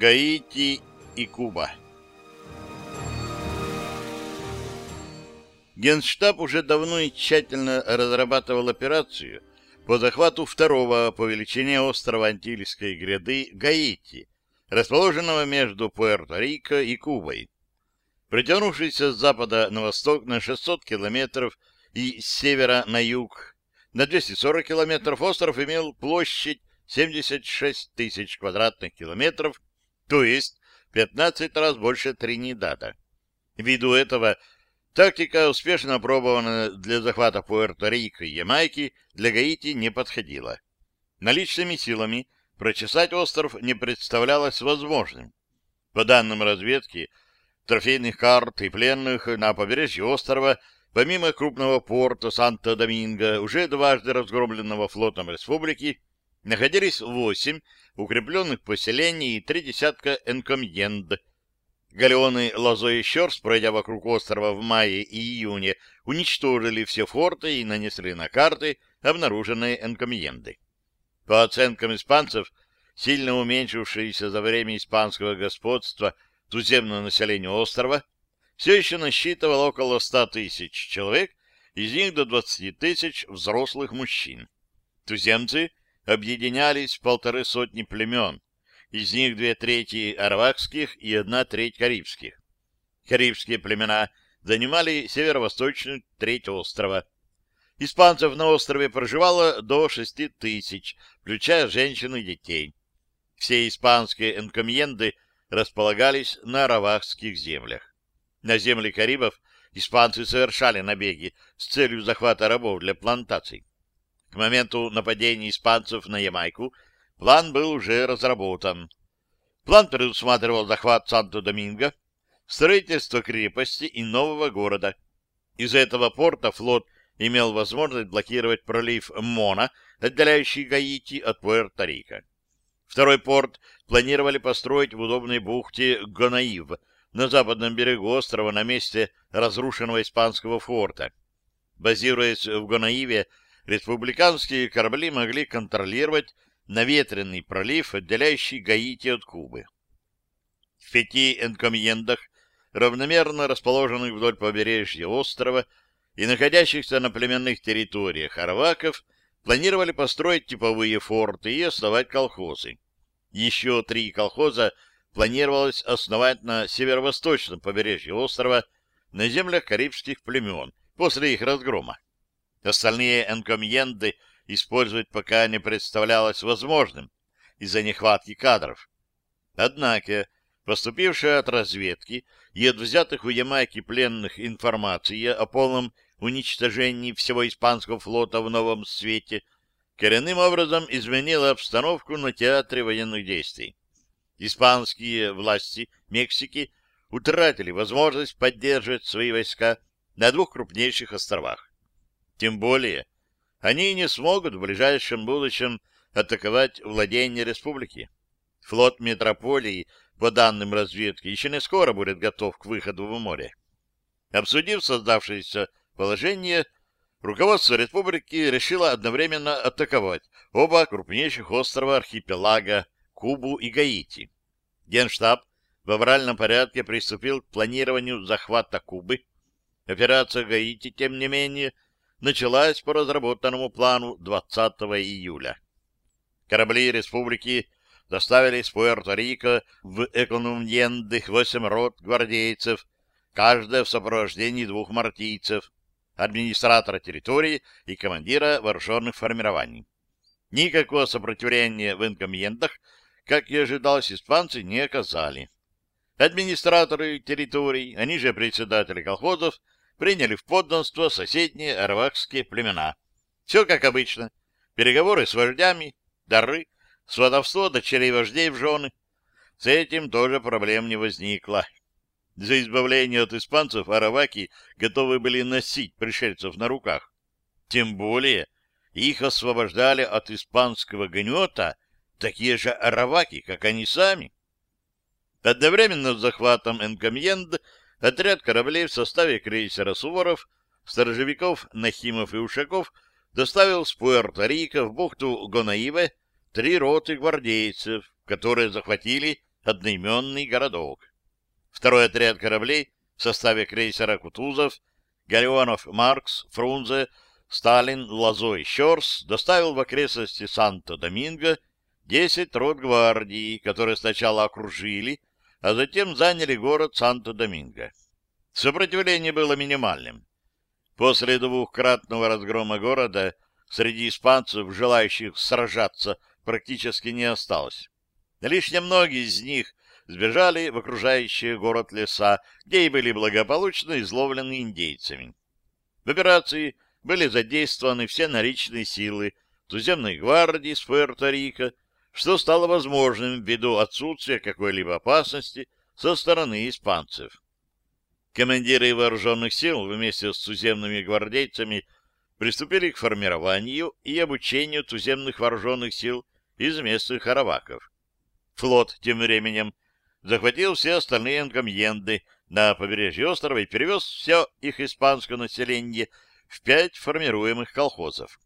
Гаити и Куба Генштаб уже давно и тщательно разрабатывал операцию по захвату второго по величине острова Антильской гряды Гаити, расположенного между Пуэрто-Рико и Кубой. Протянувшийся с запада на восток на 600 километров и с севера на юг на 240 километров остров имел площадь 76 тысяч квадратных километров, то есть 15 раз больше Тринидада. Ввиду этого тактика, успешно опробованная для захвата Пуэрто-Рико и Ямайки, для Гаити не подходила. Наличными силами прочесать остров не представлялось возможным. По данным разведки, трофейных карт и пленных на побережье острова Помимо крупного порта Санто-Доминго, уже дважды разгромленного флотом республики, находились восемь укрепленных поселений и три десятка энкомьенд. Галеоны Лозо и Щерс, пройдя вокруг острова в мае и июне, уничтожили все форты и нанесли на карты обнаруженные энкомьенды. По оценкам испанцев, сильно уменьшившееся за время испанского господства туземное население острова все еще насчитывал около 100 тысяч человек, из них до 20 тысяч взрослых мужчин. Туземцы объединялись полторы сотни племен, из них две трети аравакских и одна треть карибских. Карибские племена занимали северо-восточную треть острова. Испанцев на острове проживало до 6 тысяч, включая женщин и детей. Все испанские энкомьенды располагались на аравакских землях. На земли Карибов испанцы совершали набеги с целью захвата рабов для плантаций. К моменту нападения испанцев на Ямайку план был уже разработан. План предусматривал захват Санто-Доминго, строительство крепости и нового города. Из этого порта флот имел возможность блокировать пролив Мона, отделяющий Гаити от Пуэрто-Рико. Второй порт планировали построить в удобной бухте Гонаив, на западном берегу острова на месте разрушенного испанского форта. Базируясь в Гонаиве, республиканские корабли могли контролировать наветренный пролив, отделяющий Гаити от Кубы. В пяти энкомьендах, равномерно расположенных вдоль побережья острова и находящихся на племенных территориях арваков, планировали построить типовые форты и основать колхозы. Еще три колхоза планировалось основать на северо-восточном побережье острова на землях карибских племен после их разгрома. Остальные энкомьенды использовать пока не представлялось возможным из-за нехватки кадров. Однако, поступившая от разведки и от взятых у Ямайки пленных информация о полном уничтожении всего испанского флота в новом свете коренным образом изменила обстановку на театре военных действий испанские власти Мексики утратили возможность поддерживать свои войска на двух крупнейших островах. Тем более, они не смогут в ближайшем будущем атаковать владения республики. Флот метрополии, по данным разведки, еще не скоро будет готов к выходу в море. Обсудив создавшееся положение, руководство республики решило одновременно атаковать оба крупнейших острова архипелага Кубу и Гаити. Генштаб в авральном порядке приступил к планированию захвата Кубы. Операция Гаити, тем не менее, началась по разработанному плану 20 июля. Корабли республики доставили из Пуэрто-Рико в Экономьенды восемь рот гвардейцев, каждая в сопровождении двух мартийцев, администратора территории и командира вооруженных формирований. Никакого сопротивления в инкомендах как и ожидалось, испанцы не оказали. Администраторы территорий, они же председатели колхозов, приняли в подданство соседние арвакские племена. Все как обычно. Переговоры с вождями, дары, сватовство дочерей вождей в жены. С этим тоже проблем не возникло. За избавление от испанцев араваки готовы были носить пришельцев на руках. Тем более их освобождали от испанского гнета такие же араваки, как они сами. Одновременно с захватом Энкомьенд отряд кораблей в составе крейсера «Суворов», сторожевиков Нахимов и Ушаков доставил с Пуэрто-Рико в бухту Гонаиве три роты гвардейцев, которые захватили одноименный городок. Второй отряд кораблей в составе крейсера Кутузов, галеонов Маркс, Фрунзе, Сталин, Лазо и Щорс доставил в окрестности Санто-Доминго 10 рот гвардии, которые сначала окружили, а затем заняли город Санто-Доминго. Сопротивление было минимальным. После двухкратного разгрома города среди испанцев, желающих сражаться, практически не осталось. Лишь немногие из них сбежали в окружающие город леса, где и были благополучно изловлены индейцами. В операции были задействованы все наличные силы туземной гвардии с Пуэрто-Рико, что стало возможным ввиду отсутствия какой-либо опасности со стороны испанцев. Командиры вооруженных сил вместе с туземными гвардейцами приступили к формированию и обучению туземных вооруженных сил из местных араваков. Флот тем временем захватил все остальные энкомьенды на побережье острова и перевез все их испанское население в пять формируемых колхозов.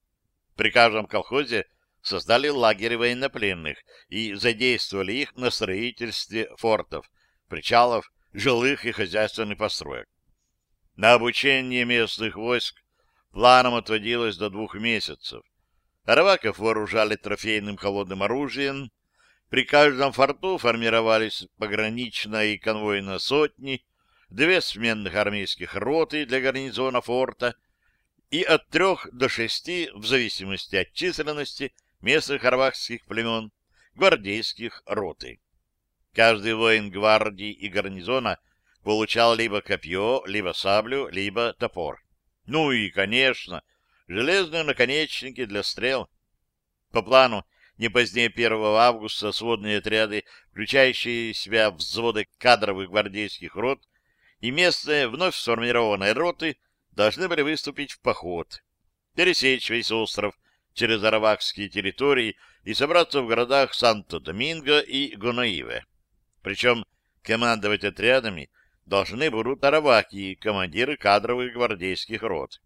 При каждом колхозе создали лагерь военнопленных и задействовали их на строительстве фортов, причалов, жилых и хозяйственных построек. На обучение местных войск планом отводилось до двух месяцев. Араваков вооружали трофейным холодным оружием, при каждом форту формировались пограничная и конвойная сотни, две сменных армейских роты для гарнизона форта и от трех до шести, в зависимости от численности местных арвахских племен, гвардейских роты. Каждый воин гвардии и гарнизона получал либо копье, либо саблю, либо топор. Ну и, конечно, железные наконечники для стрел. По плану не позднее 1 августа сводные отряды, включающие в себя взводы кадровых гвардейских рот и местные вновь сформированные роты, должны были выступить в поход, пересечь весь остров через аравакские территории и собраться в городах Санто-Доминго и Гонаиве. Причем командовать отрядами должны будут араваки, командиры кадровых гвардейских рот.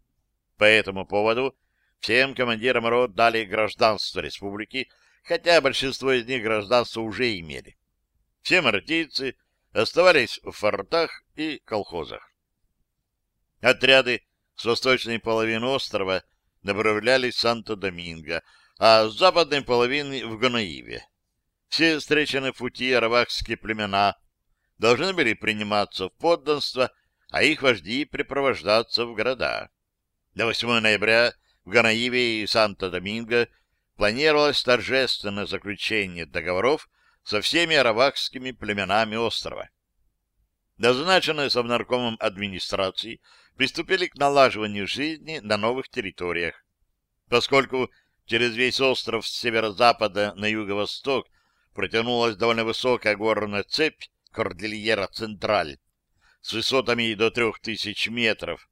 По этому поводу Всем командирам рот дали гражданство республики, хотя большинство из них гражданство уже имели. Все мартийцы оставались в фортах и колхозах. Отряды с восточной половины острова направлялись в Санто-Доминго, а с западной половины — в Гонаиве. Все встреченные в пути аравакские племена должны были приниматься в подданство, а их вожди припровождаться в города. До 8 ноября в Ганаиве и Санто-Доминго планировалось торжественное заключение договоров со всеми аравакскими племенами острова. Назначенные совнаркомом администрации приступили к налаживанию жизни на новых территориях. Поскольку через весь остров с северо-запада на юго-восток протянулась довольно высокая горная цепь Кордильера Централь с высотами до трех тысяч метров,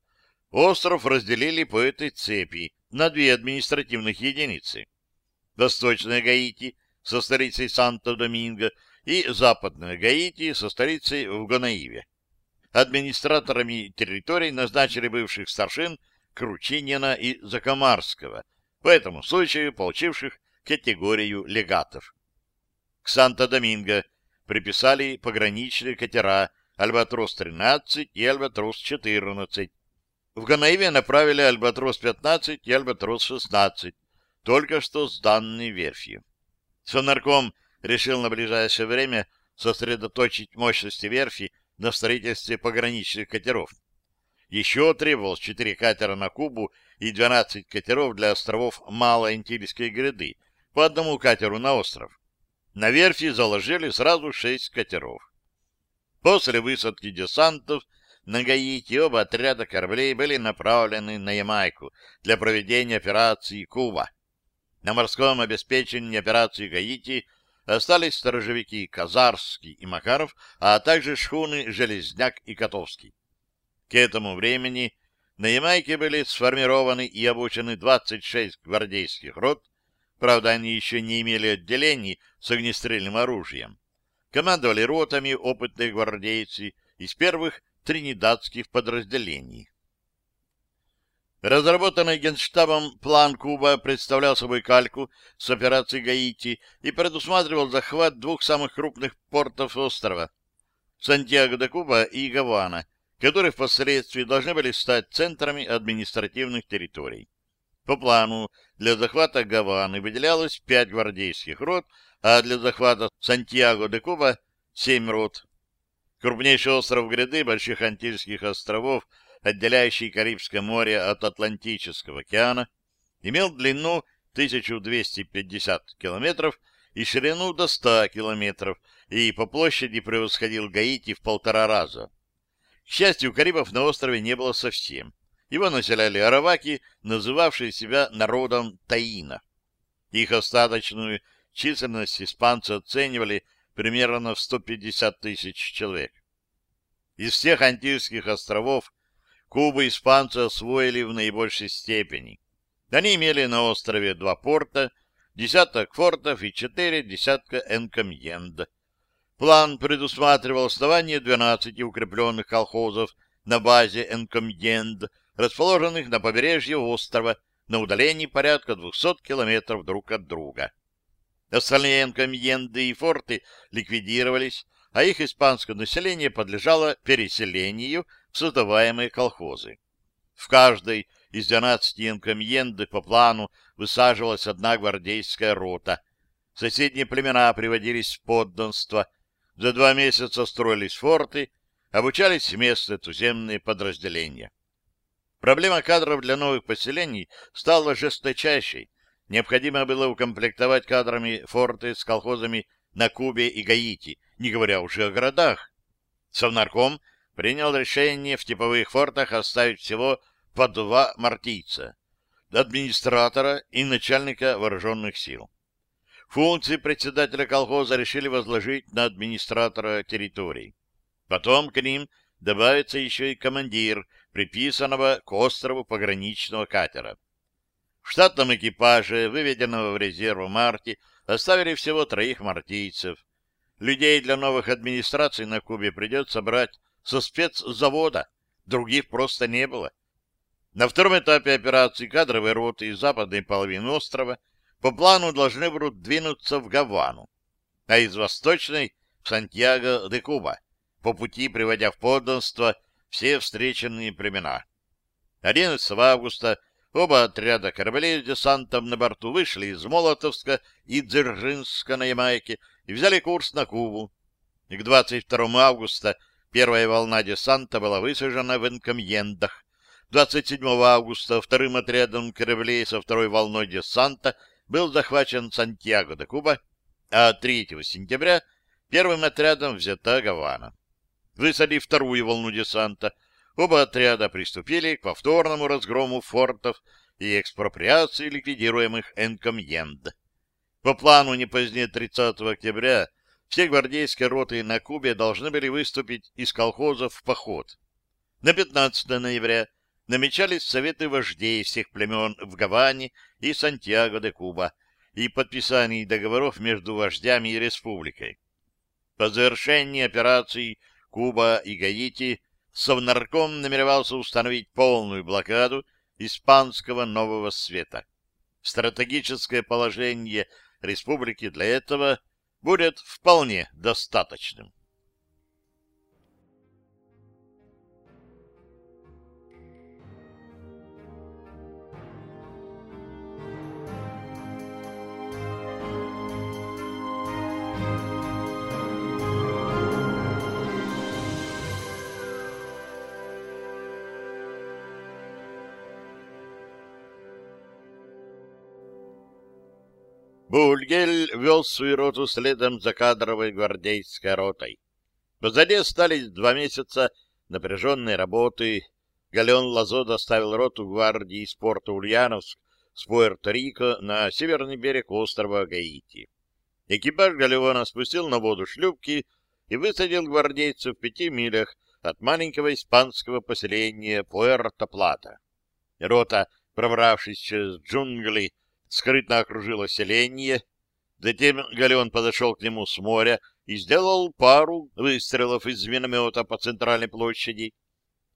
остров разделили по этой цепи на две административных единицы. Восточная Гаити со столицей Санто-Доминго и Западная Гаити со столицей в Гонаиве. Администраторами территорий назначили бывших старшин Кручинина и Закомарского, по этому случаю получивших категорию легатов. К Санто-Доминго приписали пограничные катера «Альбатрос-13» и «Альбатрос-14», в Ганаиве направили «Альбатрос-15» и «Альбатрос-16», только что сданные верфью. Сонарком решил на ближайшее время сосредоточить мощности верфи на строительстве пограничных катеров. Еще требовалось четыре катера на Кубу и 12 катеров для островов Малоантильской гряды, по одному катеру на остров. На верфи заложили сразу шесть катеров. После высадки десантов на Гаити оба отряда кораблей были направлены на Ямайку для проведения операции «Куба». На морском обеспечении операции Гаити остались сторожевики Казарский и Макаров, а также шхуны Железняк и Котовский. К этому времени на Ямайке были сформированы и обучены 26 гвардейских рот, правда, они еще не имели отделений с огнестрельным оружием. Командовали ротами опытные гвардейцы из первых тринидадских подразделений. Разработанный Генштабом план Куба представлял собой кальку с операцией Гаити и предусматривал захват двух самых крупных портов острова — Сантьяго-де-Куба и Гавана, которые впоследствии должны были стать центрами административных территорий. По плану для захвата Гаваны выделялось пять гвардейских рот, а для захвата Сантьяго-де-Куба — семь рот. Крупнейший остров гряды Больших Антильских островов — отделяющий Карибское море от Атлантического океана, имел длину 1250 километров и ширину до 100 километров, и по площади превосходил Гаити в полтора раза. К счастью, Карибов на острове не было совсем. Его населяли араваки, называвшие себя народом Таина. Их остаточную численность испанцы оценивали примерно в 150 тысяч человек. Из всех Антильских островов Кубу испанцы освоили в наибольшей степени. Они имели на острове два порта, десяток фортов и четыре десятка энкомьенд. План предусматривал основание 12 укрепленных колхозов на базе энкомьенд, расположенных на побережье острова на удалении порядка 200 километров друг от друга. Остальные энкомьенды и форты ликвидировались, а их испанское население подлежало переселению создаваемые колхозы. В каждой из 12 инкомьенды по плану высаживалась одна гвардейская рота. Соседние племена приводились в подданство. За два месяца строились форты, обучались местные туземные подразделения. Проблема кадров для новых поселений стала жесточайшей. Необходимо было укомплектовать кадрами форты с колхозами на Кубе и Гаити, не говоря уже о городах. Совнарком принял решение в типовых фортах оставить всего по два мартийца, администратора и начальника вооруженных сил. Функции председателя колхоза решили возложить на администратора территорий. Потом к ним добавится еще и командир, приписанного к острову пограничного катера. В штатном экипаже, выведенного в резерв в марте, оставили всего троих мартийцев. Людей для новых администраций на Кубе придется брать со спецзавода, других просто не было. На втором этапе операции кадровые роты из западной половины острова по плану должны будут двинуться в Гавану, а из восточной — в Сантьяго-де-Куба, по пути приводя в подданство все встреченные племена. 11 августа оба отряда кораблей с десантом на борту вышли из Молотовска и Дзержинска на Ямайке и взяли курс на Кубу. И к 22 августа Первая волна десанта была высажена в Энкомьендах. 27 августа вторым отрядом кораблей со второй волной десанта был захвачен Сантьяго де Куба, а 3 сентября первым отрядом взята Гавана. Высадив вторую волну десанта, оба отряда приступили к повторному разгрому фортов и экспроприации ликвидируемых энкомьенд. По плану не позднее 30 октября все гвардейские роты на Кубе должны были выступить из колхозов в поход. На 15 ноября намечались советы вождей всех племен в Гаване и Сантьяго де Куба и подписание договоров между вождями и республикой. По завершении операций Куба и Гаити Совнарком намеревался установить полную блокаду испанского Нового Света. Стратегическое положение республики для этого – будет вполне достаточным. Бульгель вел свою роту следом за кадровой гвардейской ротой. Позади остались два месяца напряженной работы. Галеон Лазо доставил роту гвардии из порта Ульяновск с Пуэрто-Рико на северный берег острова Гаити. Экипаж Галеона спустил на воду шлюпки и высадил гвардейцев в пяти милях от маленького испанского поселения Пуэрто-Плата. Рота, пробравшись через джунгли, скрытно окружила селение. Затем Галеон подошел к нему с моря и сделал пару выстрелов из миномета по центральной площади.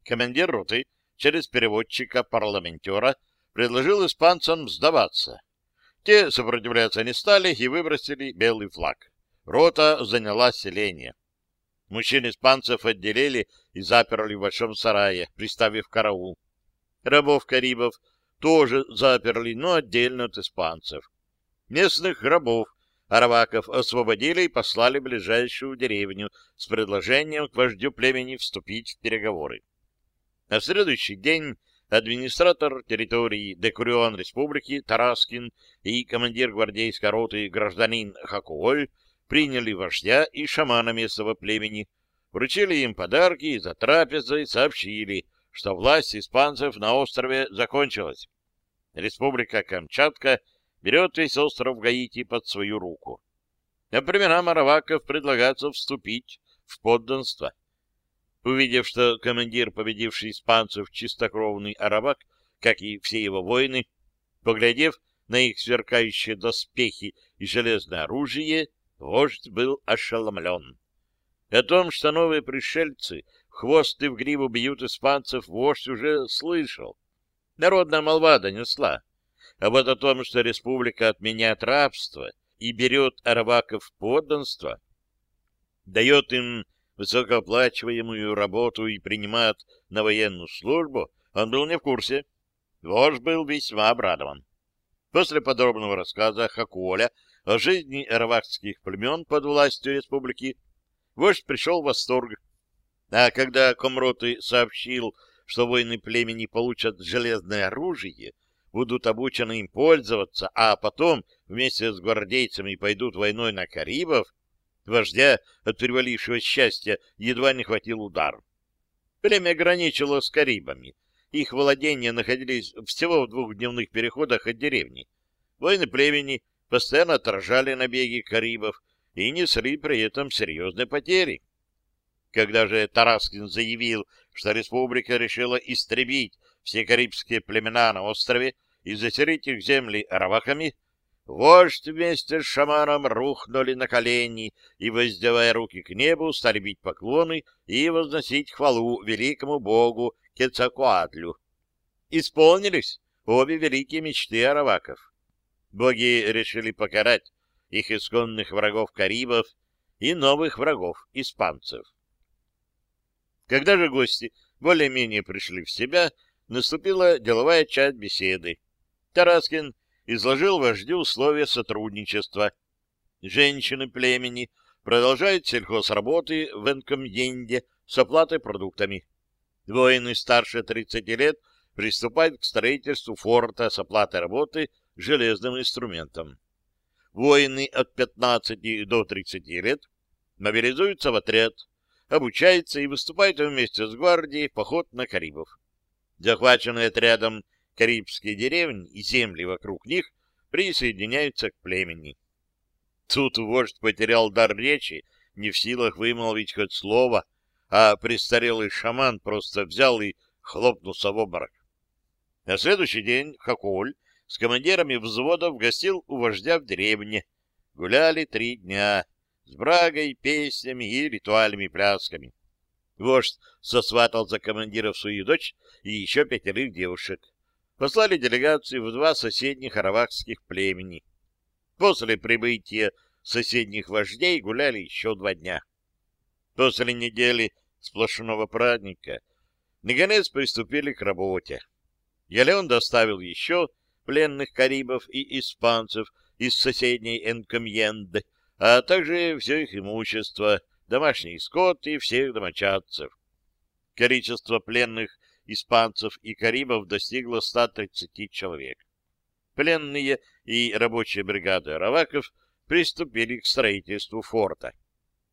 Командир роты через переводчика-парламентера предложил испанцам сдаваться. Те сопротивляться не стали и выбросили белый флаг. Рота заняла селение. Мужчин испанцев отделили и заперли в большом сарае, приставив караул. Рабов карибов тоже заперли, но отдельно от испанцев. Местных рабов араваков освободили и послали в ближайшую деревню с предложением к вождю племени вступить в переговоры. На следующий день администратор территории Декурион Республики Тараскин и командир гвардейской роты гражданин Хакуоль приняли вождя и шамана местного племени, вручили им подарки и за трапезой сообщили, что власть испанцев на острове закончилась. Республика Камчатка берет весь остров Гаити под свою руку. А племенам араваков предлагается вступить в подданство. Увидев, что командир, победивший испанцев, чистокровный аравак, как и все его воины, поглядев на их сверкающие доспехи и железное оружие, вождь был ошеломлен. О том, что новые пришельцы в хвост и в гриву бьют испанцев, вождь уже слышал. Народная молва донесла. А вот о том, что республика отменяет рабство и берет арабаков в подданство, дает им высокооплачиваемую работу и принимает на военную службу, он был не в курсе. Вождь был весьма обрадован. После подробного рассказа Хакуоля о жизни арабакских племен под властью республики, вождь пришел в восторг. А когда комроты сообщил, что воины племени получат железное оружие, будут обучены им пользоваться, а потом вместе с гвардейцами пойдут войной на Карибов, вождя от перевалившего счастья едва не хватил удар. Племя граничило с Карибами. Их владения находились всего в двух дневных переходах от деревни. Воины племени постоянно отражали набеги Карибов и несли при этом серьезные потери. Когда же Тараскин заявил, что республика решила истребить все карибские племена на острове и заселить их земли араваками, вождь вместе с шаманом рухнули на колени и, воздевая руки к небу, стали бить поклоны и возносить хвалу великому богу Кецакуатлю. Исполнились обе великие мечты араваков. Боги решили покарать их исконных врагов карибов и новых врагов испанцев. Когда же гости более-менее пришли в себя, наступила деловая часть беседы. Тараскин изложил вождю условия сотрудничества. Женщины племени продолжают сельхозработы в Энкомьенде с оплатой продуктами. Воины старше 30 лет приступают к строительству форта с оплатой работы железным инструментом. Воины от 15 до 30 лет мобилизуются в отряд, обучаются и выступают вместе с гвардией в поход на Карибов захваченные отрядом карибские деревни и земли вокруг них присоединяются к племени. Тут вождь потерял дар речи, не в силах вымолвить хоть слово, а престарелый шаман просто взял и хлопнулся в обморок. На следующий день Хаколь с командирами взводов гостил у вождя в деревне. Гуляли три дня с брагой, песнями и ритуальными плясками. Вождь сосватал за командиров свою дочь и еще пятерых девушек. Послали делегации в два соседних аравакских племени. После прибытия соседних вождей гуляли еще два дня. После недели сплошного праздника наконец приступили к работе. Ялеон доставил еще пленных карибов и испанцев из соседней Энкомьенды, а также все их имущество, домашний скот и всех домочадцев. Количество пленных испанцев и карибов достигло 130 человек. Пленные и рабочие бригады араваков приступили к строительству форта.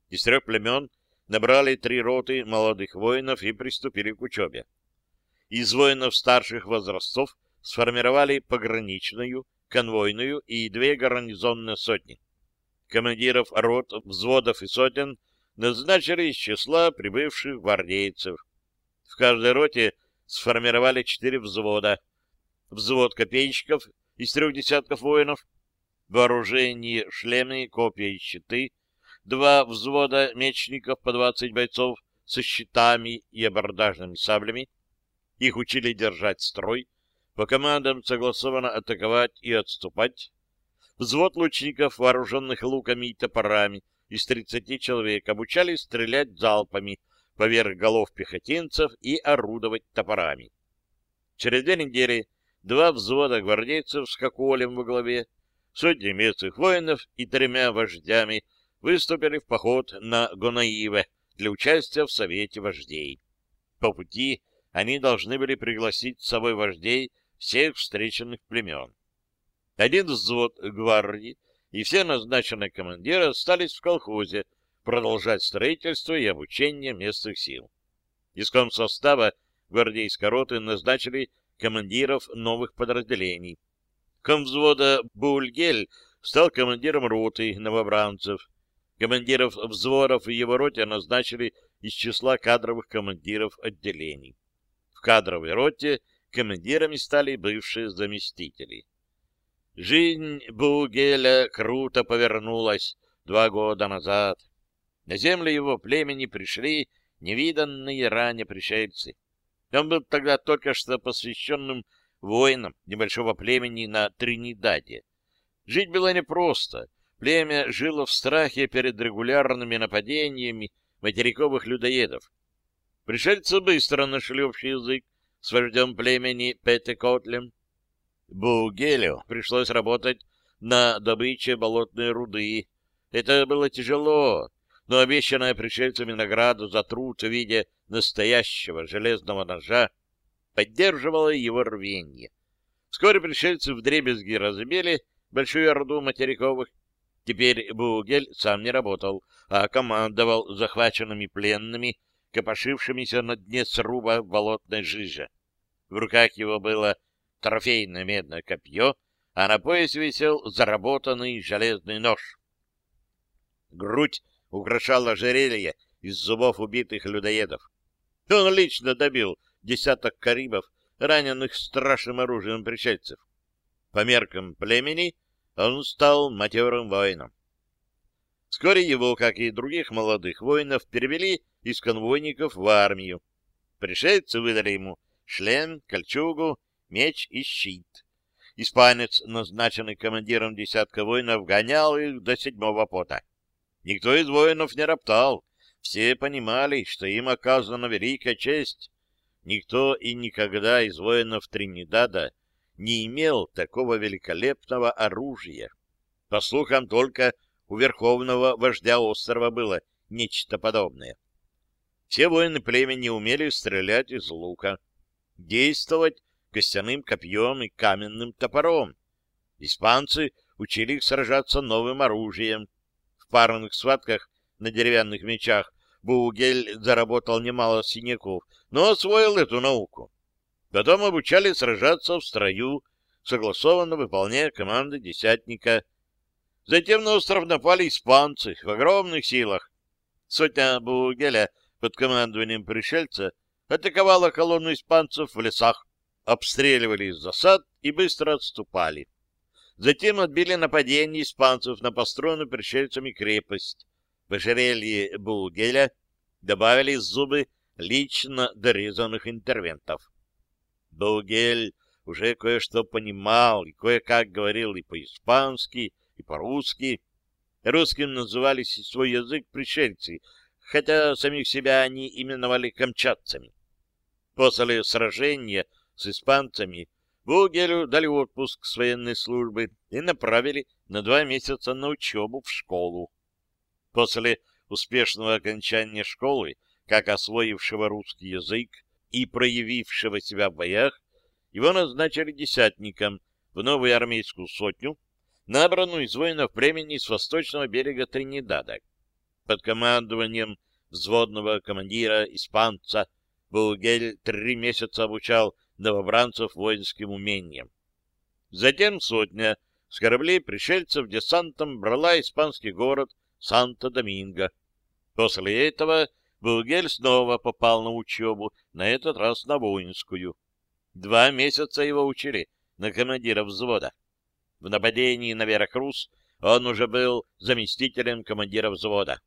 Из трех племен набрали три роты молодых воинов и приступили к учебе. Из воинов старших возрастов сформировали пограничную, конвойную и две гарнизонные сотни. Командиров рот, взводов и сотен назначили из числа прибывших гвардейцев. В каждой роте сформировали четыре взвода. Взвод копейщиков из трех десятков воинов, вооружение, шлемы, копья и щиты, два взвода мечников по двадцать бойцов со щитами и абордажными саблями, Их учили держать строй, по командам согласованно атаковать и отступать. Взвод лучников, вооруженных луками и топорами, из 30 человек обучались стрелять залпами поверх голов пехотинцев и орудовать топорами. Через две недели два взвода гвардейцев с Коколем во главе, сотни местных воинов и тремя вождями выступили в поход на Гонаиве для участия в Совете вождей. По пути они должны были пригласить с собой вождей всех встреченных племен. Один взвод гвардии и все назначенные командиры остались в колхозе продолжать строительство и обучение местных сил. Из состава гвардейской роты назначили командиров новых подразделений. Комвзвода Бульгель стал командиром роты новобранцев. Командиров взводов в его роте назначили из числа кадровых командиров отделений. В кадровой роте командирами стали бывшие заместители. Жизнь Бугеля круто повернулась два года назад. На землю его племени пришли невиданные ранее пришельцы. Он был тогда только что посвященным воинам небольшого племени на Тринидаде. Жить было непросто. Племя жило в страхе перед регулярными нападениями материковых людоедов. Пришельцы быстро нашли общий язык с вождем племени Петекотлем. Бугелю пришлось работать на добыче болотной руды. Это было тяжело, но обещанная пришельцами награда за труд в виде настоящего железного ножа поддерживала его рвение. Вскоре пришельцы в дребезги разбили большую орду материковых. Теперь Бугель сам не работал, а командовал захваченными пленными, копошившимися на дне сруба болотной жиже. В руках его было трофейное медное копье, а на поясе висел заработанный железный нож. Грудь украшала ожерелье из зубов убитых людоедов. Он лично добил десяток карибов, раненых страшным оружием пришельцев. По меркам племени он стал матерым воином. Вскоре его, как и других молодых воинов, перевели из конвойников в армию. Пришельцы выдали ему шлем, кольчугу меч и щит. Испанец, назначенный командиром десятка воинов, гонял их до седьмого пота. Никто из воинов не роптал. Все понимали, что им оказана великая честь. Никто и никогда из воинов Тринидада не имел такого великолепного оружия. По слухам, только у верховного вождя острова было нечто подобное. Все воины племени умели стрелять из лука. Действовать костяным копьем и каменным топором. Испанцы учили их сражаться новым оружием. В парных схватках на деревянных мечах Бугель заработал немало синяков, но освоил эту науку. Потом обучали сражаться в строю, согласованно выполняя команды десятника. Затем на остров напали испанцы в огромных силах. Сотня Бугеля под командованием пришельца атаковала колонну испанцев в лесах обстреливали из засад и быстро отступали. Затем отбили нападение испанцев на построенную пришельцами крепость. В ожерелье Булгеля добавили зубы лично дорезанных интервентов. Булгель уже кое-что понимал и кое-как говорил и по-испански, и по-русски. Русским называли свой язык пришельцы, хотя самих себя они именовали камчатцами. После сражения с испанцами, Бугелю дали отпуск с военной службы и направили на два месяца на учебу в школу. После успешного окончания школы, как освоившего русский язык и проявившего себя в боях, его назначили десятником в новую армейскую сотню, набранную из воинов племени с восточного берега Тринидада. Под командованием взводного командира испанца Бугель три месяца обучал новобранцев воинским умениям. Затем сотня с кораблей пришельцев десантом брала испанский город Санто-Доминго. После этого Булгель снова попал на учебу, на этот раз на воинскую. Два месяца его учили на командира взвода. В нападении на Веракрус он уже был заместителем командира взвода.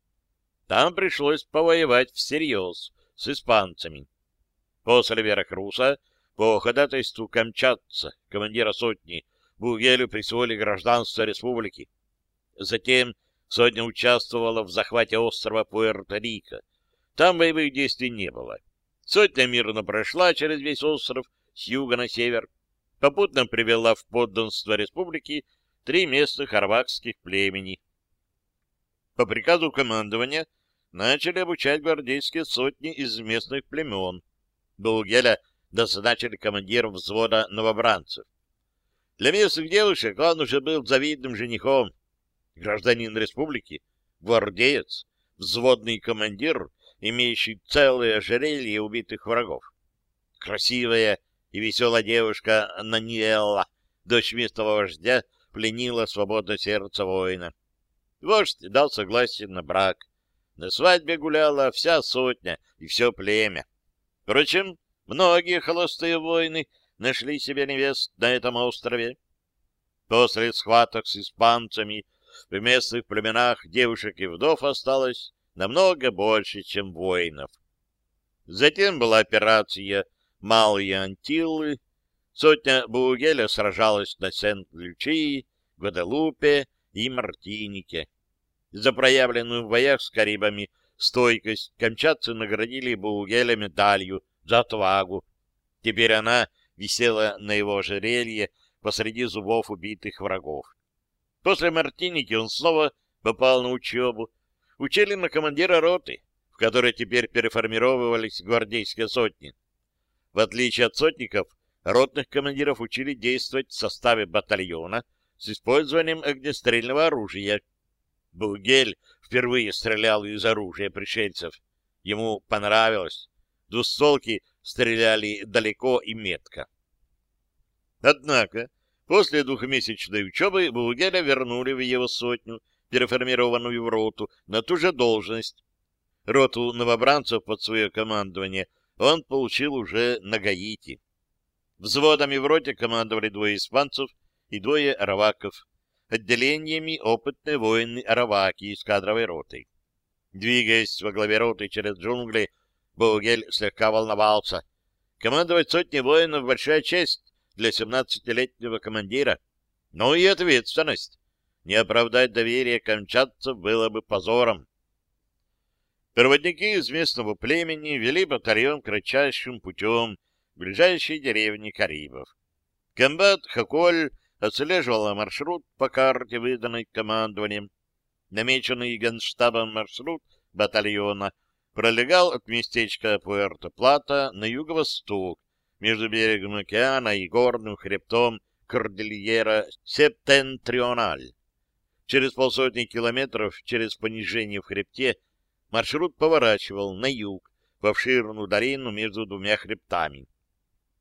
Там пришлось повоевать всерьез с испанцами. После Веракруса по ходатайству камчатца, командира сотни, Бугелю присвоили гражданство республики. Затем сотня участвовала в захвате острова Пуэрто-Рико. Там боевых действий не было. Сотня мирно прошла через весь остров с юга на север, попутно привела в подданство республики три местных арвакских племени. По приказу командования начали обучать гвардейские сотни из местных племен. Булгеля назначили командиром взвода новобранцев. Для местных девушек он уже был завидным женихом. Гражданин республики, гвардеец, взводный командир, имеющий целое ожерелье убитых врагов. Красивая и веселая девушка Наниэлла, дочь местного вождя, пленила свободное сердце воина. Вождь дал согласие на брак. На свадьбе гуляла вся сотня и все племя. Впрочем, многие холостые воины нашли себе невест на этом острове. После схваток с испанцами в местных племенах девушек и вдов осталось намного больше, чем воинов. Затем была операция «Малые Антиллы». Сотня Бугеля сражалась на Сент-Лючии, Гваделупе и Мартинике. За проявленную в боях с Карибами стойкость камчатцы наградили Бугеля медалью за отвагу. Теперь она висела на его ожерелье посреди зубов убитых врагов. После Мартиники он снова попал на учебу. Учили на командира роты, в которой теперь переформировывались гвардейские сотни. В отличие от сотников, ротных командиров учили действовать в составе батальона с использованием огнестрельного оружия. Бугель впервые стрелял из оружия пришельцев. Ему понравилось. Двустволки стреляли далеко и метко. Однако, после двухмесячной учебы Бугеля вернули в его сотню, переформированную в роту, на ту же должность. Роту новобранцев под свое командование он получил уже на Гаити. Взводами в роте командовали двое испанцев и двое араваков, отделениями опытные воины араваки из кадровой роты. Двигаясь во главе роты через джунгли, Бугель слегка волновался. Командовать сотней воинов — большая честь для 17-летнего командира, но и ответственность. Не оправдать доверие камчатцев было бы позором. Проводники из местного племени вели батальон кратчайшим путем в ближайшей деревне Карибов. Комбат Хаколь отслеживал маршрут по карте, выданной командованием. Намеченный генштабом маршрут батальона пролегал от местечка Пуэрто-Плата на юго-восток, между берегом океана и горным хребтом Кордильера Септентриональ. Через полсотни километров через понижение в хребте маршрут поворачивал на юг, в обширную долину между двумя хребтами.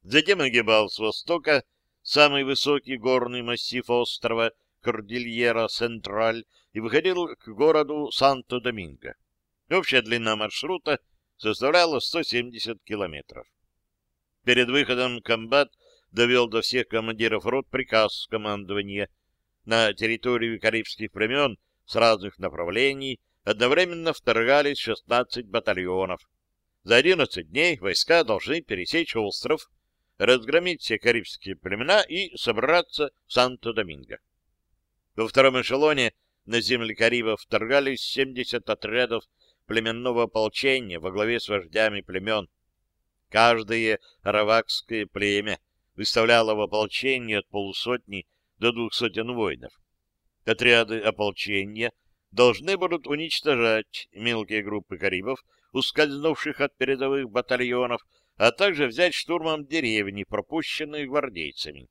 Затем огибал с востока самый высокий горный массив острова Кордильера Централь и выходил к городу Санто-Доминго. Общая длина маршрута составляла 170 километров. Перед выходом комбат довел до всех командиров рот приказ командования на территорию карибских племен с разных направлений одновременно вторгались 16 батальонов. За 11 дней войска должны пересечь остров, разгромить все карибские племена и собраться в Санто-Доминго. Во втором эшелоне на земли Карибов вторгались 70 отрядов племенного ополчения во главе с вождями племен. Каждое аравакское племя выставляло в ополчении от полусотни до двух сотен воинов. Отряды ополчения должны будут уничтожать мелкие группы карибов, ускользнувших от передовых батальонов, а также взять штурмом деревни, пропущенные гвардейцами.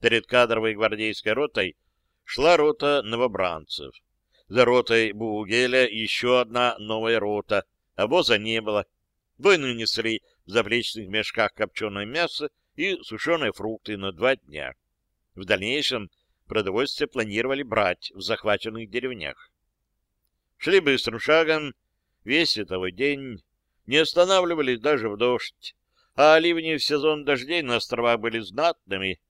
Перед кадровой гвардейской ротой шла рота новобранцев. За ротой Бугеля еще одна новая рота. Обоза не было. Воины несли в заплечных мешках копченое мясо и сушеные фрукты на два дня. В дальнейшем продовольствие планировали брать в захваченных деревнях. Шли быстрым шагом, весь световой день, не останавливались даже в дождь, а ливни в сезон дождей на островах были знатными.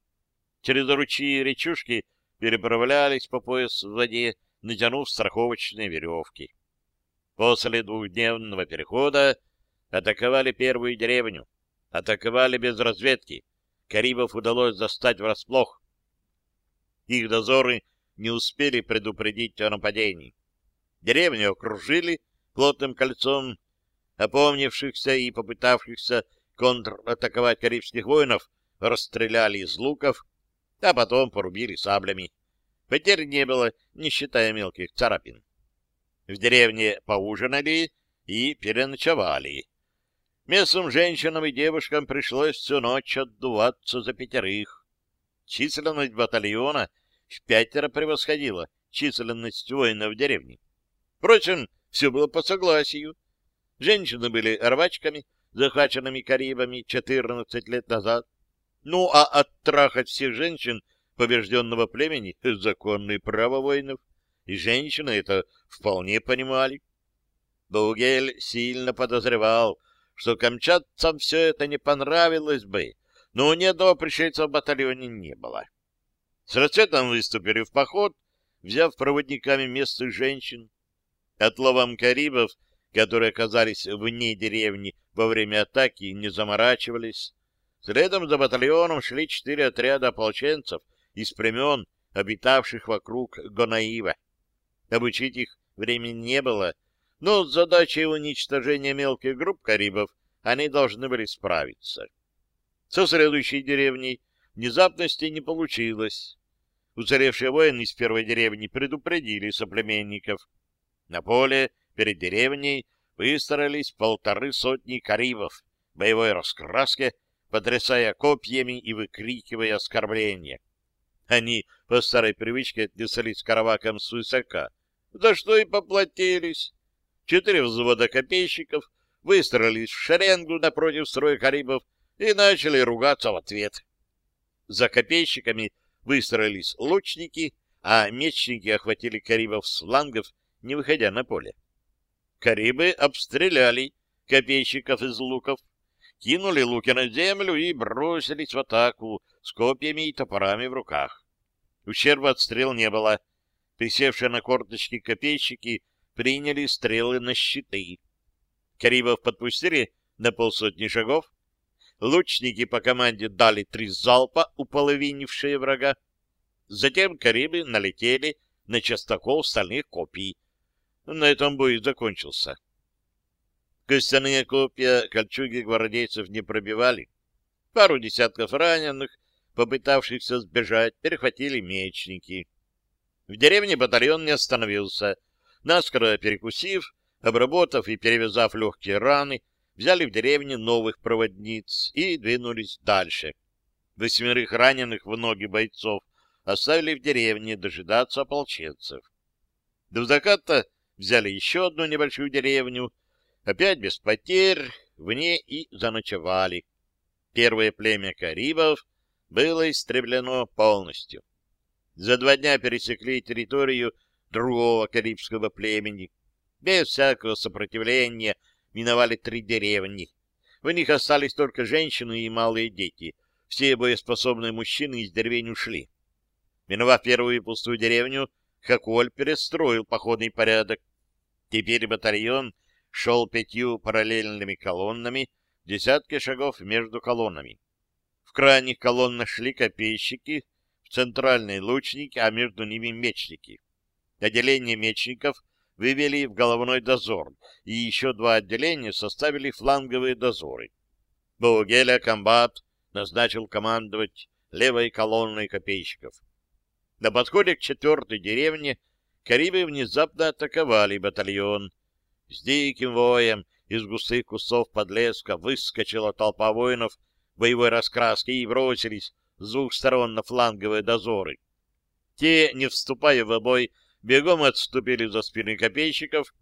Через ручьи и речушки переправлялись по пояс в воде, натянув страховочные веревки. После двухдневного перехода атаковали первую деревню, Атаковали без разведки. Карибов удалось застать врасплох. Их дозоры не успели предупредить о нападении. Деревню окружили плотным кольцом, опомнившихся и попытавшихся контратаковать карибских воинов расстреляли из луков, а потом порубили саблями. Потерь не было, не считая мелких царапин. В деревне поужинали и переночевали. Местным женщинам и девушкам пришлось всю ночь отдуваться за пятерых. Численность батальона в пятеро превосходила численность воинов деревне. Впрочем, все было по согласию. Женщины были рвачками, захваченными Карибами 14 лет назад. Ну, а оттрахать всех женщин побежденного племени — законное право воинов. И женщины это вполне понимали. Бугель сильно подозревал, что камчатцам все это не понравилось бы, но ни одного пришельца в батальоне не было. С расцветом выступили в поход, взяв проводниками местных женщин. Отловом карибов, которые оказались вне деревни во время атаки, не заморачивались. Следом за батальоном шли четыре отряда ополченцев из племен, обитавших вокруг Гонаива. Обучить их времени не было, но с задачей уничтожения мелких групп карибов они должны были справиться. Со следующей деревней внезапности не получилось. Уцелевшие воины из первой деревни предупредили соплеменников. На поле перед деревней выстроились полторы сотни карибов в боевой раскраске, потрясая копьями и выкрикивая оскорбления. Они по старой привычке отнеслись к каравакам с высока, за что и поплатились. Четыре взвода копейщиков выстроились в шеренгу напротив строя карибов и начали ругаться в ответ. За копейщиками выстроились лучники, а мечники охватили карибов с флангов, не выходя на поле. Карибы обстреляли копейщиков из луков, кинули луки на землю и бросились в атаку с копьями и топорами в руках. Ущерба от стрел не было. Присевшие на корточки копейщики приняли стрелы на щиты. Карибов подпустили на полсотни шагов, Лучники по команде дали три залпа, уполовинившие врага. Затем карибы налетели на частокол стальных копий. На этом бой закончился. Костяные копья кольчуги гвардейцев не пробивали. Пару десятков раненых, попытавшихся сбежать, перехватили мечники. В деревне батальон не остановился. Наскоро перекусив, обработав и перевязав легкие раны, взяли в деревне новых проводниц и двинулись дальше. Восьмерых раненых в ноги бойцов оставили в деревне дожидаться ополченцев. До заката взяли еще одну небольшую деревню, опять без потерь, в ней и заночевали. Первое племя карибов было истреблено полностью. За два дня пересекли территорию другого карибского племени, без всякого сопротивления, миновали три деревни. В них остались только женщины и малые дети. Все боеспособные мужчины из деревень ушли. Миновав первую пустую деревню, Хаколь перестроил походный порядок. Теперь батальон шел пятью параллельными колоннами, десятки шагов между колоннами. Крайних колоннах шли копейщики, в центральной лучники, а между ними мечники. Отделение мечников вывели в головной дозор, и еще два отделения составили фланговые дозоры. Боугеля комбат назначил командовать левой колонной копейщиков. На подходе к четвертой деревне Карибы внезапно атаковали батальон. С диким воем из густых кустов подлеска выскочила толпа воинов боевой раскраски и бросились с двух сторон на фланговые дозоры. Те, не вступая в бой, бегом отступили за спины копейщиков.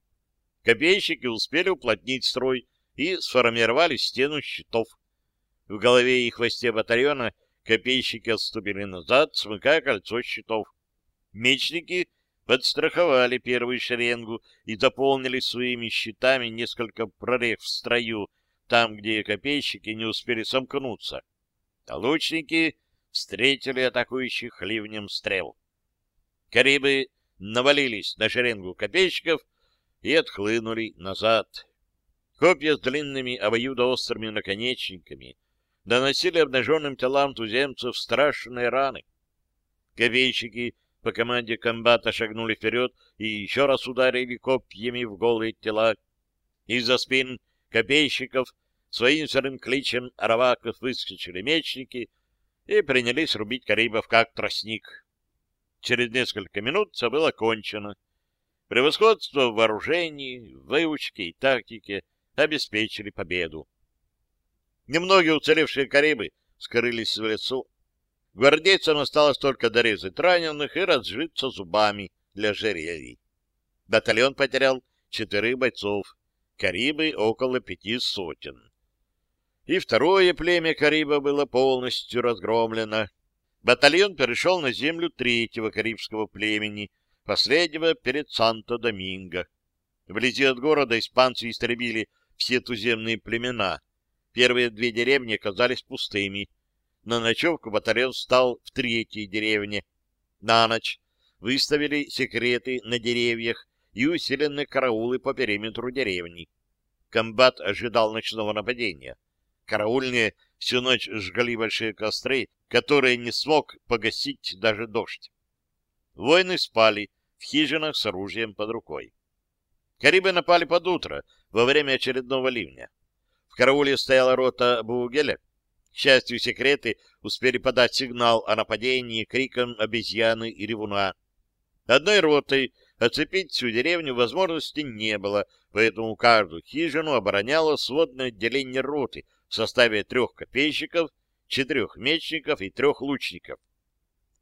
Копейщики успели уплотнить строй и сформировали стену щитов. В голове и хвосте батальона копейщики отступили назад, смыкая кольцо щитов. Мечники подстраховали первую шеренгу и заполнили своими щитами несколько прорех в строю, там, где копейщики не успели сомкнуться. Лучники встретили атакующих ливнем стрел. Карибы навалились на шеренгу копейщиков и отхлынули назад. Копья с длинными обоюдоострыми наконечниками доносили обнаженным телам туземцев страшные раны. Копейщики по команде комбата шагнули вперед и еще раз ударили копьями в голые тела. Из-за спин копейщиков своим сырым кличем араваков выскочили мечники и принялись рубить карибов как тростник. Через несколько минут все было кончено. Превосходство в вооружении, выучке и тактике обеспечили победу. Немногие уцелевшие карибы скрылись в лесу. Гвардейцам осталось только дорезать раненых и разжиться зубами для жерельей. Батальон потерял четверых бойцов, карибы — около пяти сотен. И второе племя кариба было полностью разгромлено. Батальон перешел на землю третьего карибского племени, последнего перед Санто-Доминго. Вблизи от города испанцы истребили все туземные племена. Первые две деревни оказались пустыми. На ночевку батальон стал в третьей деревне. На ночь выставили секреты на деревьях и усиленные караулы по периметру деревни. Комбат ожидал ночного нападения. Караульные всю ночь жгли большие костры, которые не смог погасить даже дождь. Воины спали в хижинах с оружием под рукой. Карибы напали под утро, во время очередного ливня. В карауле стояла рота Бугеля. К счастью, секреты успели подать сигнал о нападении криком обезьяны и ревуна. Одной ротой оцепить всю деревню возможности не было, поэтому каждую хижину обороняло сводное отделение роты в составе трех копейщиков, четырех мечников и трех лучников.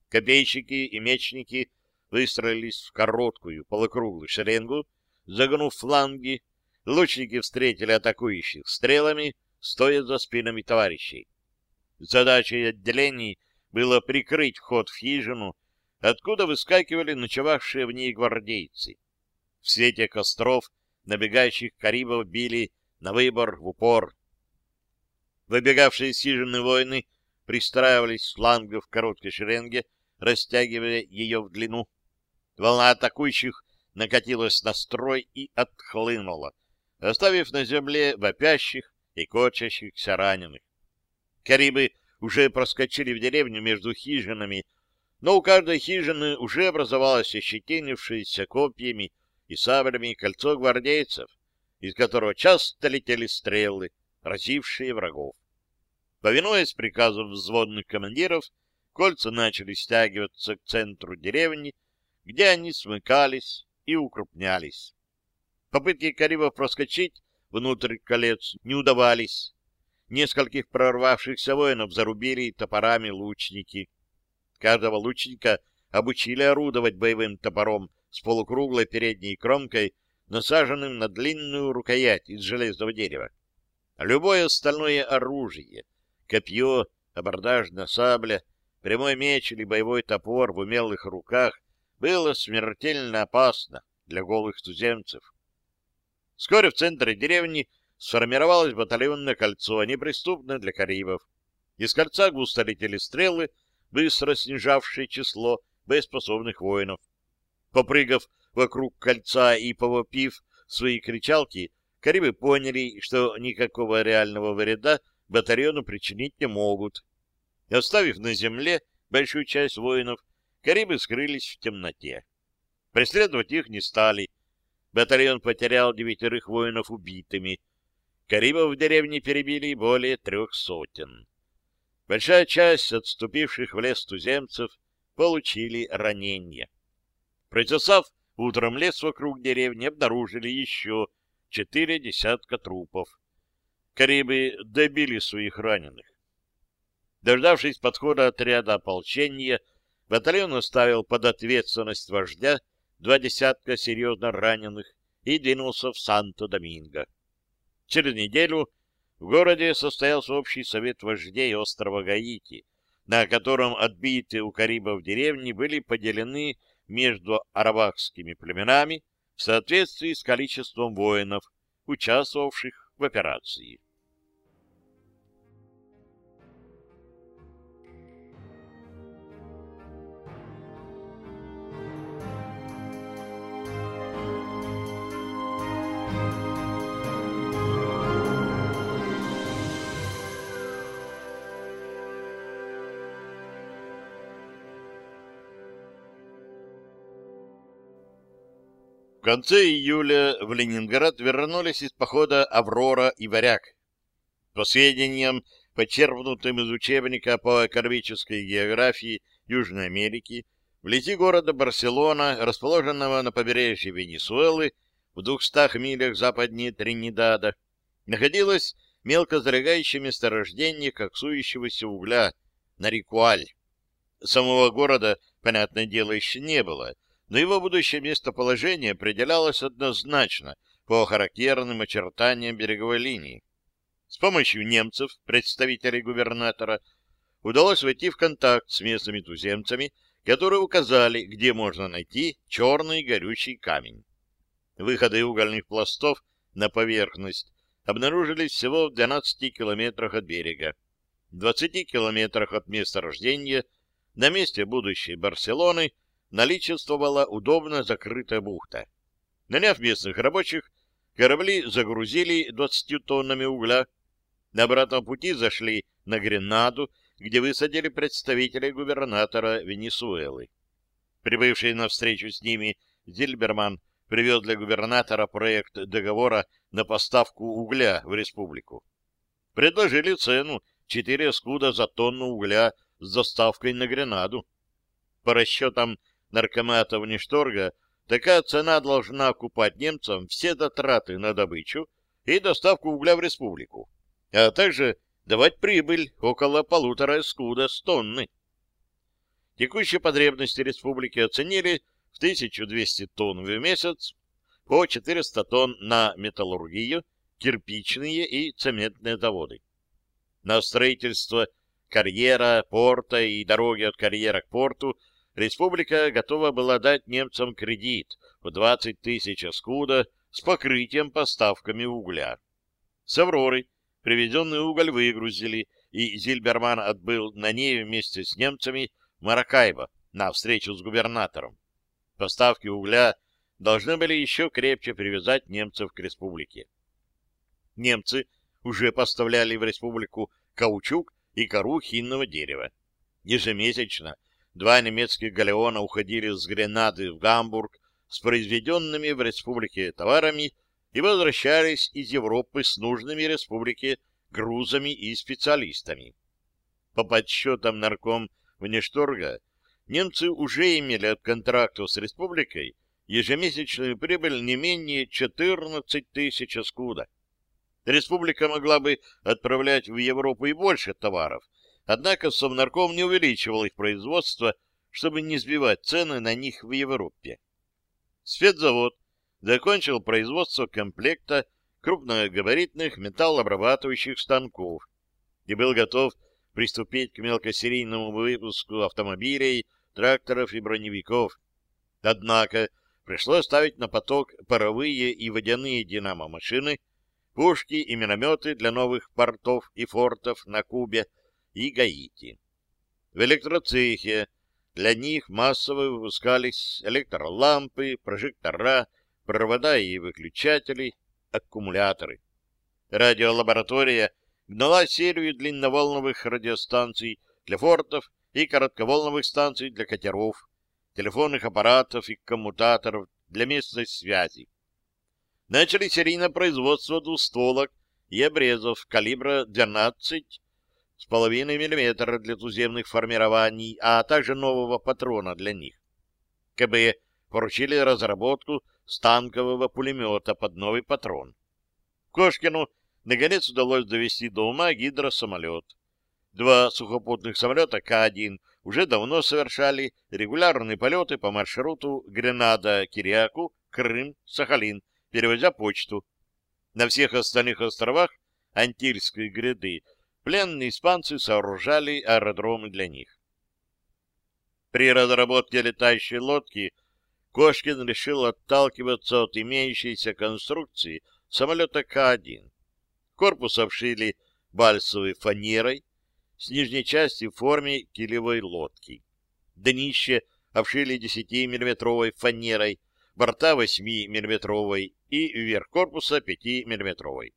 Копейщики и мечники выстроились в короткую полукруглую шеренгу, загнув фланги, лучники встретили атакующих стрелами, стоя за спинами товарищей. Задачей отделений было прикрыть вход в хижину, откуда выскакивали ночевавшие в ней гвардейцы. В свете костров набегающих карибов били на выбор в упор. Выбегавшие из хижины воины пристраивались с флангов в короткой шеренге, растягивая ее в длину. Волна атакующих накатилась на строй и отхлынула, оставив на земле вопящих и кочащихся раненых. Карибы уже проскочили в деревню между хижинами, но у каждой хижины уже образовалось ощетинившееся копьями и саблями кольцо гвардейцев, из которого часто летели стрелы, разившие врагов. Повинуясь приказам взводных командиров, кольца начали стягиваться к центру деревни, где они смыкались и укрупнялись. Попытки Карибов проскочить внутрь колец не удавались. Нескольких прорвавшихся воинов зарубили топорами лучники. Каждого лучника обучили орудовать боевым топором с полукруглой передней кромкой, насаженным на длинную рукоять из железного дерева. Любое остальное оружие — копье, абордажная сабля, прямой меч или боевой топор в умелых руках — было смертельно опасно для голых туземцев. Вскоре в центре деревни сформировалось батальонное кольцо, неприступное для карибов. Из кольца густо летели стрелы, быстро снижавшие число боеспособных воинов. Попрыгав вокруг кольца и повопив свои кричалки, карибы поняли, что никакого реального вреда батальону причинить не могут. Оставив на земле большую часть воинов, карибы скрылись в темноте. Преследовать их не стали. Батальон потерял девятерых воинов убитыми. Карибов в деревне перебили более трех сотен. Большая часть отступивших в лес туземцев получили ранения. Прочесав утром лес вокруг деревни, обнаружили еще четыре десятка трупов. Карибы добили своих раненых. Дождавшись подхода отряда ополчения, батальон оставил под ответственность вождя два десятка серьезно раненых и двинулся в Санто-Доминго. Через неделю в городе состоялся общий совет вождей острова Гаити, на котором отбитые у карибов деревни были поделены между арабахскими племенами в соответствии с количеством воинов, участвовавших в операции. Конце июля в Ленинград вернулись из похода «Аврора» и «Варяг». По сведениям, почерпнутым из учебника по кармической географии Южной Америки, вблизи города Барселона, расположенного на побережье Венесуэлы, в двухстах милях западнее Тринидада, находилось мелко залегающее месторождение коксующегося угля Нарикуаль. Самого города, понятное дело, еще не было, но его будущее местоположение определялось однозначно по характерным очертаниям береговой линии. С помощью немцев, представителей губернатора, удалось войти в контакт с местными туземцами, которые указали, где можно найти черный горючий камень. Выходы угольных пластов на поверхность обнаружились всего в 12 километрах от берега, 20 километрах от места рождения, на месте будущей Барселоны наличествовала удобно закрытая бухта. Наняв местных рабочих, корабли загрузили 20 тоннами угля. На обратном пути зашли на Гренаду, где высадили представителей губернатора Венесуэлы. Прибывший на встречу с ними Зильберман привез для губернатора проект договора на поставку угля в республику. Предложили цену 4 скуда за тонну угля с доставкой на Гренаду. По расчетам наркомата Внешторга, такая цена должна окупать немцам все затраты на добычу и доставку угля в республику, а также давать прибыль около полутора скуда с тонны. Текущие потребности республики оценили в 1200 тонн в месяц, по 400 тонн на металлургию, кирпичные и цементные заводы. На строительство карьера, порта и дороги от карьера к порту республика готова была дать немцам кредит в 20 тысяч скуда с покрытием поставками угля. С «Авроры» привезенный уголь выгрузили, и Зильберман отбыл на ней вместе с немцами Маракайбо на встречу с губернатором. Поставки угля должны были еще крепче привязать немцев к республике. Немцы уже поставляли в республику каучук и кору хинного дерева. Ежемесячно два немецких галеона уходили с Гренады в Гамбург с произведенными в республике товарами и возвращались из Европы с нужными республике грузами и специалистами. По подсчетам нарком Внешторга, немцы уже имели от контрактов с республикой ежемесячную прибыль не менее 14 тысяч скуда. Республика могла бы отправлять в Европу и больше товаров, однако Совнарком не увеличивал их производство, чтобы не сбивать цены на них в Европе. Спецзавод закончил производство комплекта крупногабаритных металлообрабатывающих станков и был готов приступить к мелкосерийному выпуску автомобилей, тракторов и броневиков. Однако пришлось ставить на поток паровые и водяные динамо-машины, пушки и минометы для новых портов и фортов на Кубе и Гаити. В электроцехе для них массово выпускались электролампы, прожектора, провода и выключатели, аккумуляторы. Радиолаборатория гнала серию длинноволновых радиостанций для фортов и коротковолновых станций для катеров, телефонных аппаратов и коммутаторов для местной связи. Начали серийное производство двустволок и обрезов калибра 12 с половиной миллиметра для туземных формирований, а также нового патрона для них. КБ поручили разработку станкового пулемета под новый патрон. Кошкину наконец удалось довести до ума гидросамолет. Два сухопутных самолета К-1 уже давно совершали регулярные полеты по маршруту Гренада-Кириаку, Крым, Сахалин, перевозя почту. На всех остальных островах Антильской гряды пленные испанцы сооружали аэродромы для них. При разработке летающей лодки Кошкин решил отталкиваться от имеющейся конструкции самолета К-1. Корпус обшили бальсовой фанерой, с нижней части в форме килевой лодки. Днище обшили 10-миллиметровой фанерой, борта 8-миллиметровой и верх корпуса 5-миллиметровой.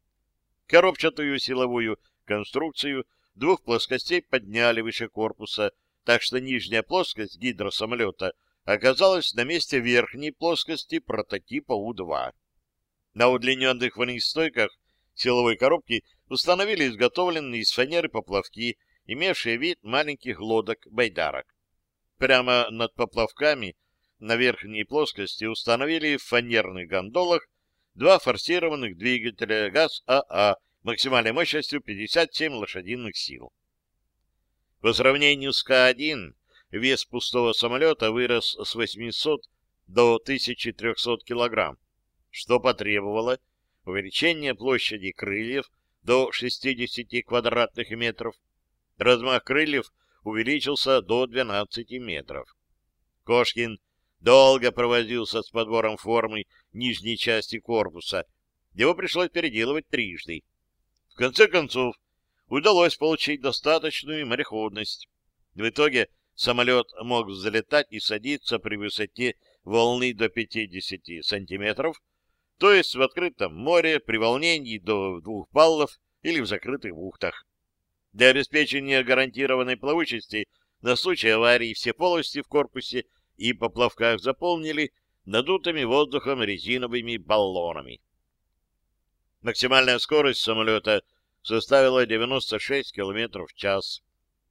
Коробчатую силовую конструкцию двух плоскостей подняли выше корпуса, так что нижняя плоскость гидросамолета оказалась на месте верхней плоскости прототипа У-2. На удлиненных вниз стойках силовой коробки установили изготовленные из фанеры поплавки, имевшие вид маленьких лодок-байдарок. Прямо над поплавками на верхней плоскости установили в фанерных гондолах два форсированных двигателя ГАЗ-АА максимальной мощностью 57 лошадиных сил. По сравнению с К-1 вес пустого самолета вырос с 800 до 1300 килограмм, что потребовало увеличения площади крыльев до 60 квадратных метров. Размах крыльев увеличился до 12 метров. Кошкин долго провозился с подбором формы нижней части корпуса. Его пришлось переделывать трижды. В конце концов, удалось получить достаточную мореходность. В итоге самолет мог взлетать и садиться при высоте волны до 50 сантиметров, то есть в открытом море при волнении до двух баллов или в закрытых бухтах. Для обеспечения гарантированной плавучести на случай аварии все полости в корпусе и поплавках заполнили надутыми воздухом резиновыми баллонами. Максимальная скорость самолета составила 96 км в час.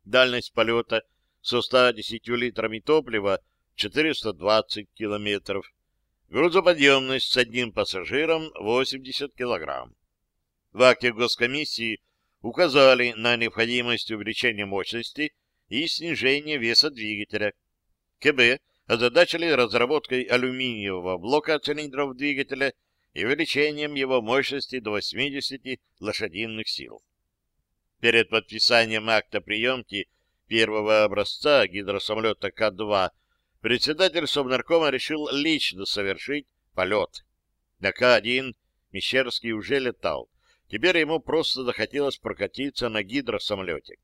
Дальность полета со 110 литрами топлива 420 км. Грузоподъемность с одним пассажиром 80 кг. В акте госкомиссии указали на необходимость увеличения мощности и снижения веса двигателя. КБ озадачили разработкой алюминиевого блока цилиндров двигателя и увеличением его мощности до 80 лошадиных сил. Перед подписанием акта приемки первого образца гидросамолета К-2 председатель Совнаркома решил лично совершить полет. На К-1 Мещерский уже летал. Теперь ему просто захотелось прокатиться на гидросамолете.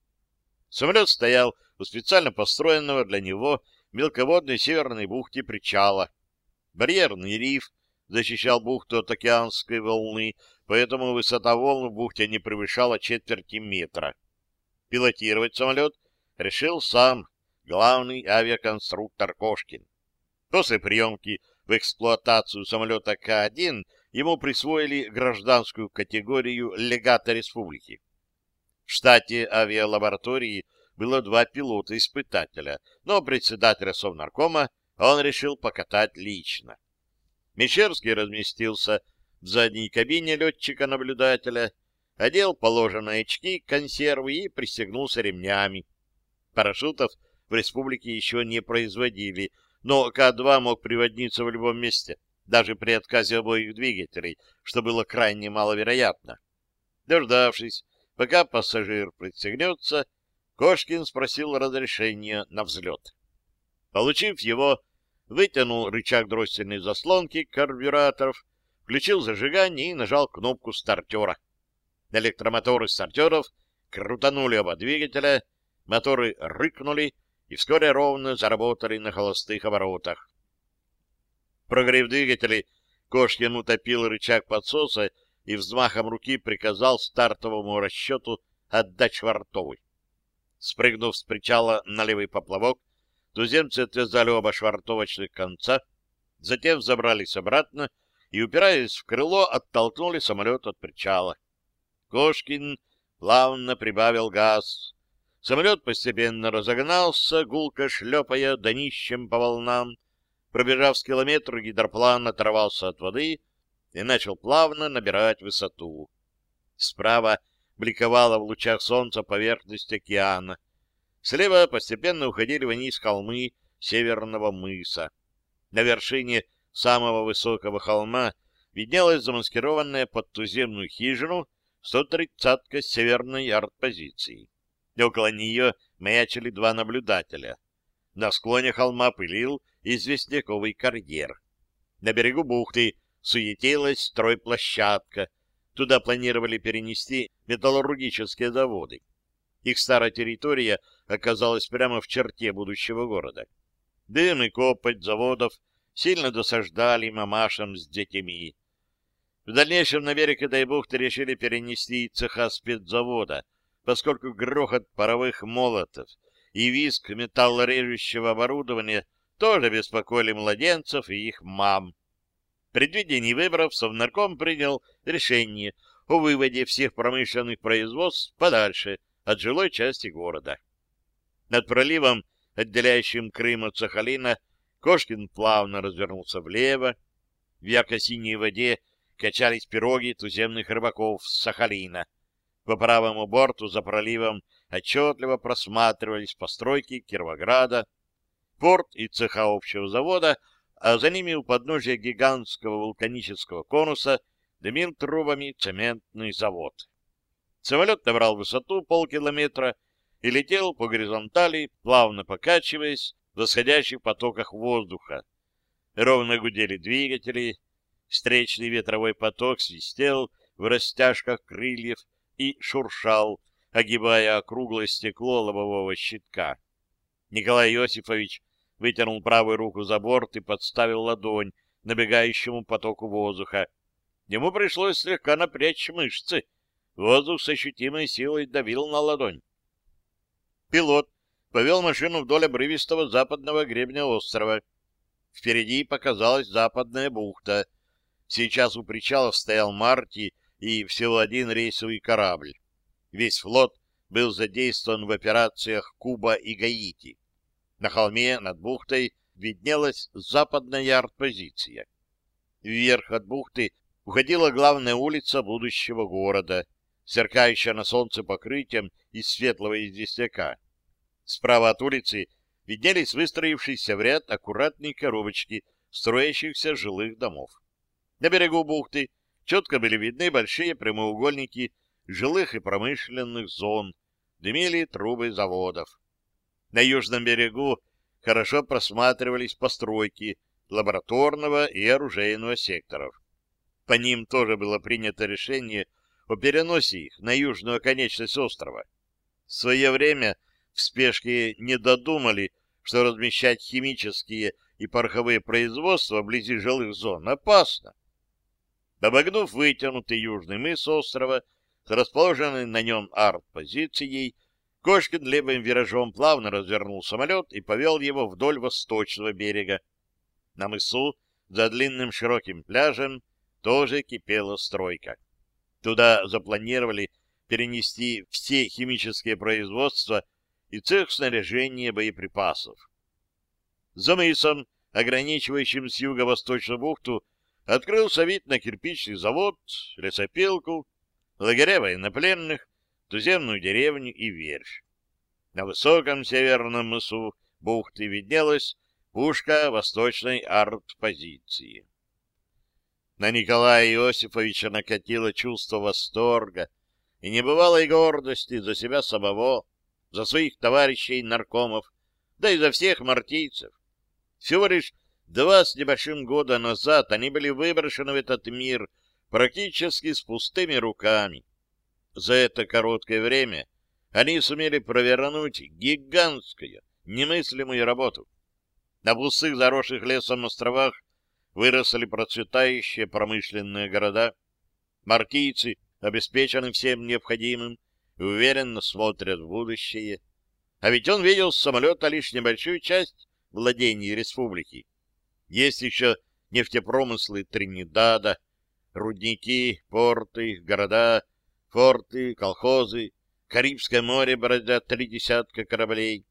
Самолет стоял у специально построенного для него мелководной северной бухте причала. Барьерный риф защищал бухту от океанской волны, поэтому высота волн в бухте не превышала четверти метра. Пилотировать самолет решил сам главный авиаконструктор Кошкин. После приемки в эксплуатацию самолета К-1 ему присвоили гражданскую категорию легата республики. В штате авиалаборатории было два пилота-испытателя, но председателя Совнаркома он решил покатать лично. Мещерский разместился в задней кабине летчика-наблюдателя, одел положенные очки, консервы и пристегнулся ремнями. Парашютов в республике еще не производили, но К-2 мог приводниться в любом месте, даже при отказе обоих двигателей, что было крайне маловероятно. Дождавшись, пока пассажир пристегнется, Кошкин спросил разрешения на взлет. Получив его, вытянул рычаг дроссельной заслонки карбюраторов, включил зажигание и нажал кнопку стартера. Электромоторы стартеров крутанули оба двигателя, моторы рыкнули и вскоре ровно заработали на холостых оборотах. Прогрев двигателей, Кошкин утопил рычаг подсоса и взмахом руки приказал стартовому расчету отдать швартовый. Спрыгнув с причала на левый поплавок, туземцы отвязали оба швартовочных конца, затем забрались обратно и, упираясь в крыло, оттолкнули самолет от причала. Кошкин плавно прибавил газ. Самолет постепенно разогнался, гулко шлепая донищем по волнам. Пробежав с километр, гидроплан оторвался от воды и начал плавно набирать высоту. Справа бликовала в лучах солнца поверхность океана. Слева постепенно уходили вниз холмы северного мыса. На вершине самого высокого холма виднелась замаскированная под туземную хижину 130-ка северной артпозиции. И около нее маячили два наблюдателя. На склоне холма пылил известняковый карьер. На берегу бухты суетилась стройплощадка, Туда планировали перенести металлургические заводы. Их старая территория оказалась прямо в черте будущего города. Дым и копоть заводов сильно досаждали мамашам с детьми. В дальнейшем на берег этой бухты решили перенести цеха спецзавода, поскольку грохот паровых молотов и визг металлорежущего оборудования тоже беспокоили младенцев и их мам. Предвидя невыборов, Совнарком принял решение о выводе всех промышленных производств подальше от жилой части города. Над проливом, отделяющим Крым от Сахалина, Кошкин плавно развернулся влево. В ярко-синей воде качались пироги туземных рыбаков с Сахалина. По правому борту за проливом отчетливо просматривались постройки Кировограда, порт и цеха общего завода, а за ними у подножия гигантского вулканического конуса дымил трубами цементный завод. Самолет набрал высоту полкилометра и летел по горизонтали, плавно покачиваясь в восходящих потоках воздуха. Ровно гудели двигатели, встречный ветровой поток свистел в растяжках крыльев и шуршал, огибая округлое стекло лобового щитка. Николай Иосифович вытянул правую руку за борт и подставил ладонь набегающему потоку воздуха. Ему пришлось слегка напрячь мышцы. Воздух с ощутимой силой давил на ладонь. Пилот повел машину вдоль обрывистого западного гребня острова. Впереди показалась западная бухта. Сейчас у причалов стоял Марти и всего один рейсовый корабль. Весь флот был задействован в операциях Куба и Гаити. На холме над бухтой виднелась западная артпозиция. Вверх от бухты уходила главная улица будущего города, сверкающая на солнце покрытием из светлого известняка. Справа от улицы виднелись выстроившиеся в ряд аккуратные коробочки строящихся жилых домов. На берегу бухты четко были видны большие прямоугольники жилых и промышленных зон, дымили трубы заводов. На южном берегу хорошо просматривались постройки лабораторного и оружейного секторов. По ним тоже было принято решение о переносе их на южную оконечность острова. В свое время в спешке не додумали, что размещать химические и пороховые производства вблизи жилых зон опасно. Обогнув вытянутый южный мыс острова с расположенной на нем арт-позицией, Кошкин левым виражом плавно развернул самолет и повел его вдоль восточного берега. На мысу, за длинным широким пляжем, тоже кипела стройка. Туда запланировали перенести все химические производства и цех снаряжения боеприпасов. За мысом, ограничивающим с юго-восточную бухту, открылся вид на кирпичный завод, лесопилку, лагеря военнопленных, туземную деревню и верфь. На высоком северном мысу бухты виднелась пушка восточной арт-позиции. На Николая Иосифовича накатило чувство восторга и небывалой гордости за себя самого, за своих товарищей-наркомов, да и за всех мартийцев. Всего лишь два с небольшим года назад они были выброшены в этот мир практически с пустыми руками, за это короткое время они сумели провернуть гигантскую, немыслимую работу. На пустых, заросших лесом островах выросли процветающие промышленные города. Мартийцы обеспечены всем необходимым уверенно смотрят в будущее. А ведь он видел с самолета лишь небольшую часть владений республики. Есть еще нефтепромыслы Тринидада, рудники, порты, города — форты, колхозы, Карибское море бродят три десятка кораблей.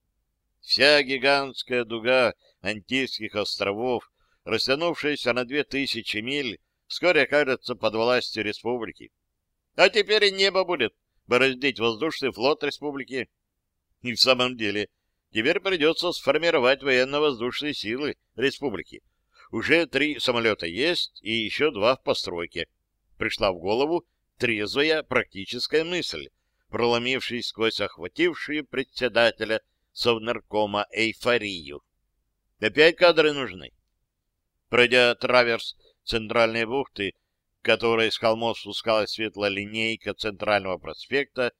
Вся гигантская дуга Антильских островов, растянувшаяся на две тысячи миль, вскоре окажется под властью республики. А теперь и небо будет бороздить воздушный флот республики. И в самом деле, теперь придется сформировать военно-воздушные силы республики. Уже три самолета есть и еще два в постройке. Пришла в голову трезвая практическая мысль, проломившись сквозь охватившую председателя Совнаркома эйфорию. Опять кадры нужны. Пройдя траверс центральной бухты, которой с холмов спускалась светлая линейка центрального проспекта,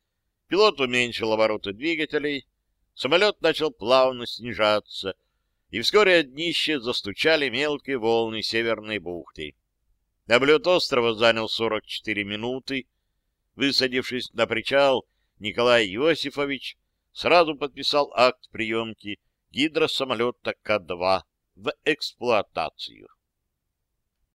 пилот уменьшил обороты двигателей, самолет начал плавно снижаться, и вскоре от днища застучали мелкие волны северной бухты. Облет острова занял 44 минуты. Высадившись на причал, Николай Иосифович сразу подписал акт приемки гидросамолета К-2 в эксплуатацию.